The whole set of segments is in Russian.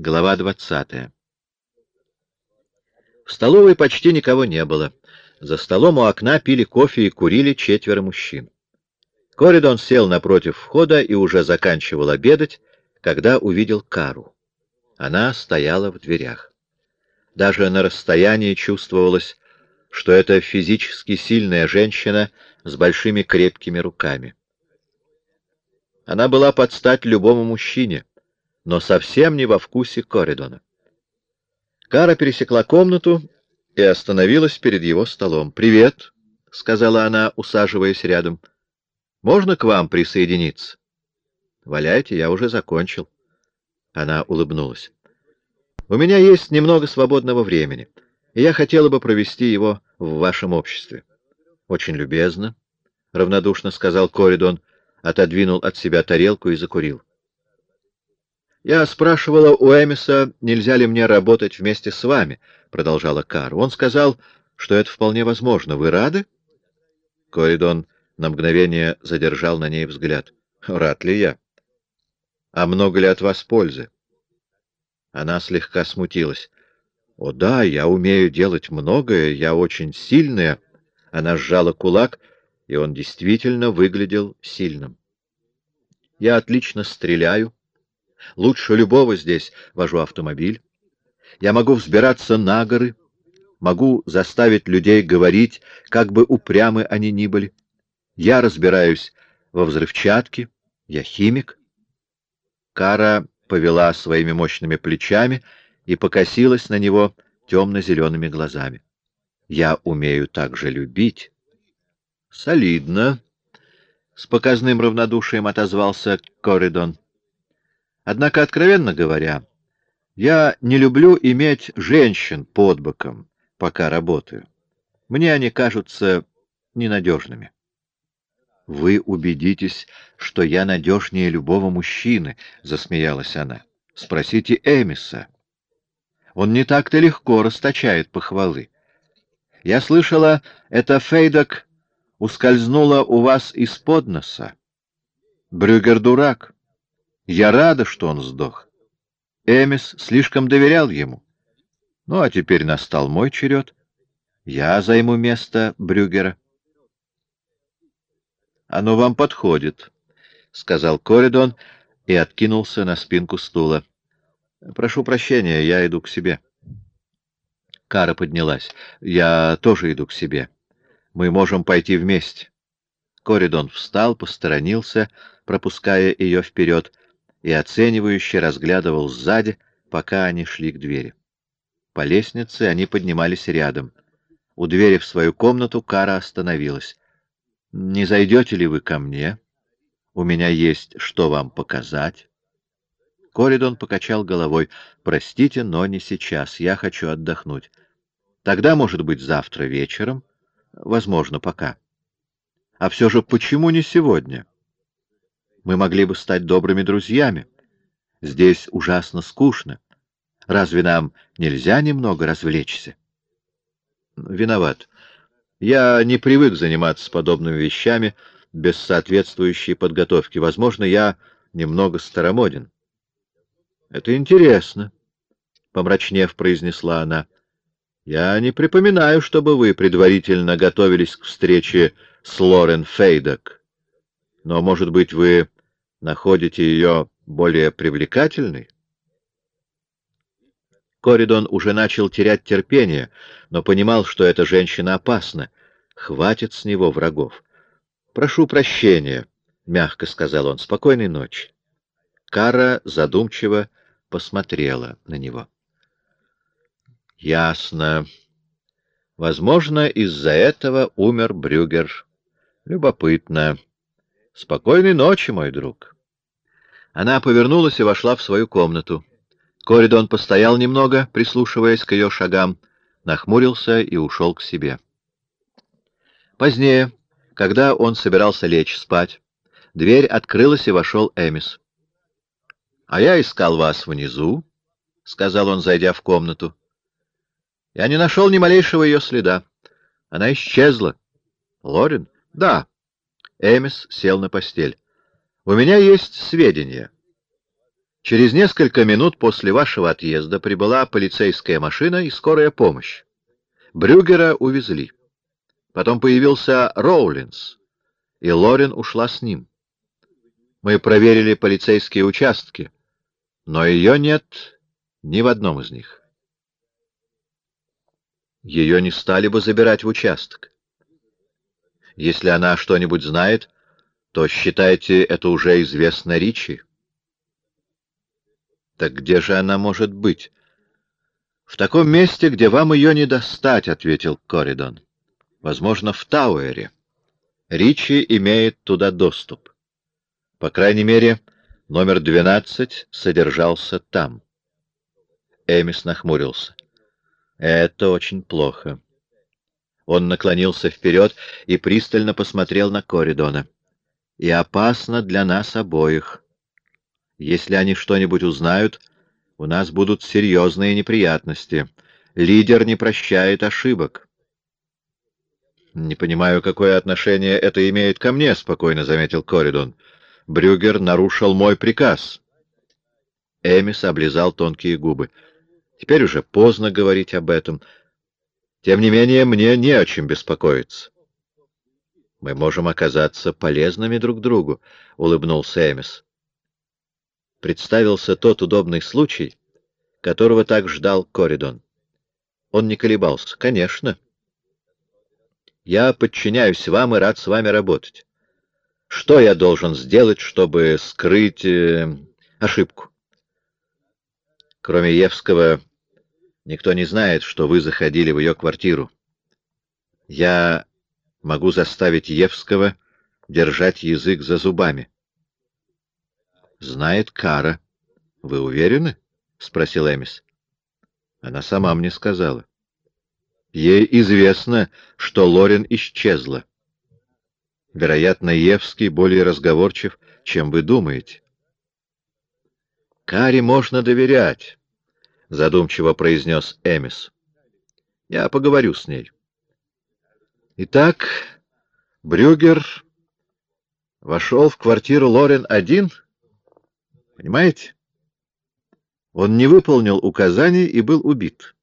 Глава двадцатая. В столовой почти никого не было. За столом у окна пили кофе и курили четверо мужчин. Коридон сел напротив входа и уже заканчивал обедать, когда увидел Кару. Она стояла в дверях. Даже на расстоянии чувствовалось, что это физически сильная женщина с большими крепкими руками. Она была под стать любому мужчине, но совсем не во вкусе Коридона. Кара пересекла комнату и остановилась перед его столом. «Привет», — сказала она, усаживаясь рядом. «Можно к вам присоединиться?» «Валяйте, я уже закончил». Она улыбнулась. «У меня есть немного свободного времени, и я хотела бы провести его в вашем обществе». «Очень любезно», — равнодушно сказал Коридон, отодвинул от себя тарелку и закурил. «Я спрашивала у Эмиса, нельзя ли мне работать вместе с вами», — продолжала Кар. «Он сказал, что это вполне возможно. Вы рады?» Коридон на мгновение задержал на ней взгляд. «Рад ли я? А много ли от вас пользы?» Она слегка смутилась. «О да, я умею делать многое, я очень сильная». Она сжала кулак, и он действительно выглядел сильным. «Я отлично стреляю, Лучше любого здесь вожу автомобиль. Я могу взбираться на горы, могу заставить людей говорить, как бы упрямы они ни были. Я разбираюсь во взрывчатке, я химик. Кара повела своими мощными плечами и покосилась на него темно-зелеными глазами. Я умею также любить. Солидно. С показным равнодушием отозвался Коридон. Однако, откровенно говоря, я не люблю иметь женщин под боком, пока работаю. Мне они кажутся ненадежными. «Вы убедитесь, что я надежнее любого мужчины», — засмеялась она. «Спросите Эмиса. Он не так-то легко расточает похвалы. Я слышала, это Фейдок ускользнула у вас из-под носа. Брюгер дурак. Я рада, что он сдох. Эмис слишком доверял ему. Ну, а теперь настал мой черед. Я займу место Брюгера. «Оно вам подходит», — сказал Коридон и откинулся на спинку стула. «Прошу прощения, я иду к себе». Кара поднялась. «Я тоже иду к себе. Мы можем пойти вместе». Коридон встал, посторонился, пропуская ее вперед, и оценивающе разглядывал сзади, пока они шли к двери. По лестнице они поднимались рядом. У двери в свою комнату Кара остановилась. «Не зайдете ли вы ко мне? У меня есть что вам показать». Коридон покачал головой. «Простите, но не сейчас. Я хочу отдохнуть. Тогда, может быть, завтра вечером? Возможно, пока. А все же почему не сегодня?» Мы могли бы стать добрыми друзьями. Здесь ужасно скучно. Разве нам нельзя немного развлечься? Виноват. Я не привык заниматься подобными вещами без соответствующей подготовки. Возможно, я немного старомоден. Это интересно, — помрачнев произнесла она. Я не припоминаю, чтобы вы предварительно готовились к встрече с Лорен Фейдок. Но, может быть, вы находите ее более привлекательной? Коридон уже начал терять терпение, но понимал, что эта женщина опасна. Хватит с него врагов. «Прошу прощения», — мягко сказал он. «Спокойной ночи». Кара задумчиво посмотрела на него. «Ясно. Возможно, из-за этого умер Брюгер. Любопытно. Спокойной ночи, мой друг. Она повернулась и вошла в свою комнату. Коридон постоял немного, прислушиваясь к ее шагам, нахмурился и ушел к себе. Позднее, когда он собирался лечь спать, дверь открылась и вошел Эмис. — А я искал вас внизу, — сказал он, зайдя в комнату. Я не нашел ни малейшего ее следа. Она исчезла. — Лорин? — Да. Эмис сел на постель. «У меня есть сведения». Через несколько минут после вашего отъезда прибыла полицейская машина и скорая помощь. Брюгера увезли. Потом появился Роулинс, и Лорен ушла с ним. Мы проверили полицейские участки, но ее нет ни в одном из них. Ее не стали бы забирать в участок. Если она что-нибудь знает, то считайте, это уже известно Ричи. Так где же она может быть? В таком месте, где вам ее не достать, — ответил Коридон. Возможно, в Тауэре. Ричи имеет туда доступ. По крайней мере, номер двенадцать содержался там. Эмис нахмурился. Это очень плохо. Он наклонился вперед и пристально посмотрел на Коридона. И опасно для нас обоих. Если они что-нибудь узнают, у нас будут серьезные неприятности. Лидер не прощает ошибок. «Не понимаю, какое отношение это имеет ко мне», — спокойно заметил Коридон. «Брюгер нарушил мой приказ». Эмис облизал тонкие губы. «Теперь уже поздно говорить об этом. Тем не менее, мне не о чем беспокоиться». «Мы можем оказаться полезными друг другу», — улыбнулся Эмис представился тот удобный случай, которого так ждал Коридон. Он не колебался. «Конечно. Я подчиняюсь вам и рад с вами работать. Что я должен сделать, чтобы скрыть э, ошибку?» Кроме Евского, никто не знает, что вы заходили в ее квартиру. Я могу заставить Евского держать язык за зубами знает Кара. — Вы уверены? — спросил Эмис. Она сама мне сказала. Ей известно, что Лорен исчезла. Вероятно, Евский более разговорчив, чем вы думаете. — Каре можно доверять, — задумчиво произнес Эмис. — Я поговорю с ней. Итак, Брюгер вошел в квартиру Лорен один — Понимаете? Он не выполнил указаний и был убит.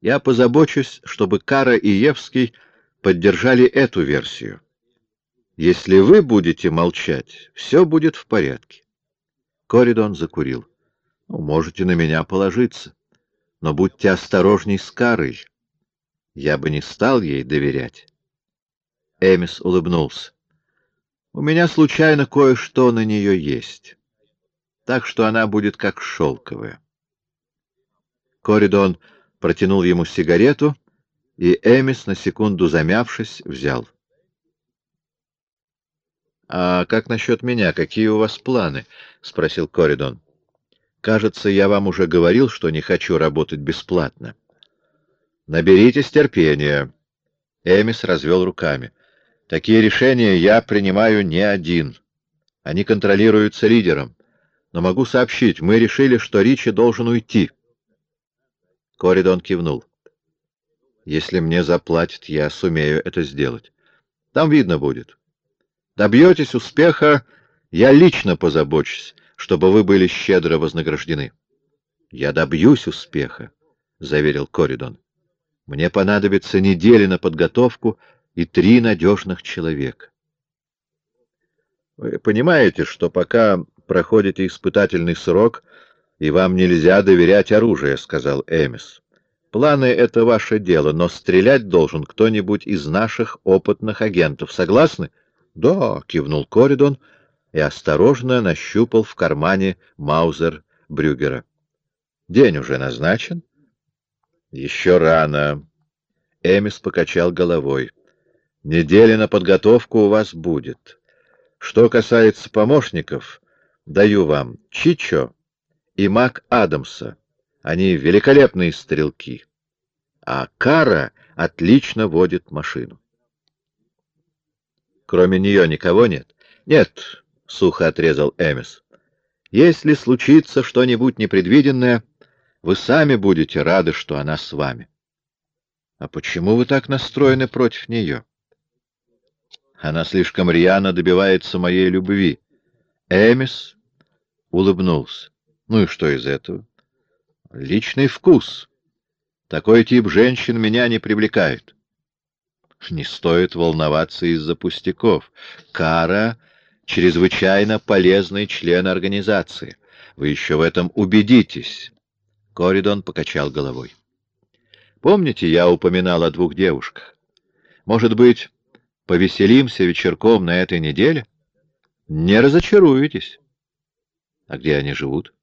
Я позабочусь, чтобы Кара и Евский поддержали эту версию. Если вы будете молчать, все будет в порядке. Коридон закурил. Можете на меня положиться, но будьте осторожней с Карой. Я бы не стал ей доверять. Эмис улыбнулся. У меня случайно кое-что на нее есть, так что она будет как шелковая. Коридон протянул ему сигарету, и Эмис, на секунду замявшись, взял. — А как насчет меня? Какие у вас планы? — спросил Коридон. — Кажется, я вам уже говорил, что не хочу работать бесплатно. — Наберитесь терпения. Эмис развел руками. — Такие решения я принимаю не один. Они контролируются лидером. Но могу сообщить, мы решили, что Ричи должен уйти. Коридон кивнул. Если мне заплатят, я сумею это сделать. Там видно будет. Добьетесь успеха, я лично позабочусь, чтобы вы были щедро вознаграждены. Я добьюсь успеха, — заверил Коридон. Мне понадобится недели на подготовку, — и три надежных человека. Вы понимаете, что пока проходите испытательный срок, и вам нельзя доверять оружие, — сказал Эмис. Планы — это ваше дело, но стрелять должен кто-нибудь из наших опытных агентов. Согласны? — Да, — кивнул Коридон и осторожно нащупал в кармане Маузер Брюгера. — День уже назначен? — Еще рано. Эмис покачал головой. Неделя на подготовку у вас будет. Что касается помощников, даю вам Чичо и Мак Адамса. Они великолепные стрелки. А Кара отлично водит машину. Кроме нее никого нет? Нет, — сухо отрезал Эмис. Если случится что-нибудь непредвиденное, вы сами будете рады, что она с вами. А почему вы так настроены против нее? Она слишком рьяно добивается моей любви. Эмис улыбнулся. Ну и что из этого? Личный вкус. Такой тип женщин меня не привлекает. Не стоит волноваться из-за пустяков. Кара — чрезвычайно полезный член организации. Вы еще в этом убедитесь. Коридон покачал головой. Помните, я упоминал о двух девушках? Может быть, повеселимся вечерком на этой неделе? Не разочаруетесь. А где они живут?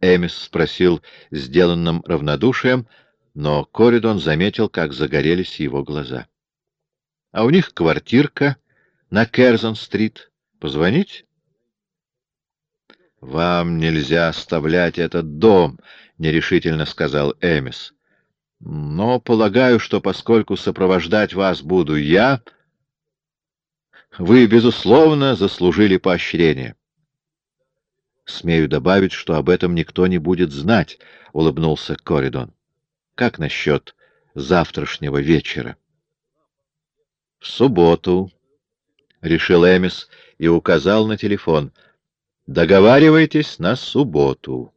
Эмис спросил сделанным равнодушием, но Коридон заметил, как загорелись его глаза. — А у них квартирка на Керзон-стрит. Позвонить? — Вам нельзя оставлять этот дом, — нерешительно сказал Эмис. — Но полагаю, что поскольку сопровождать вас буду я, вы, безусловно, заслужили поощрение. — Смею добавить, что об этом никто не будет знать, — улыбнулся Коридон. — Как насчет завтрашнего вечера? — В субботу, — решил Эмис и указал на телефон. — Договаривайтесь на субботу.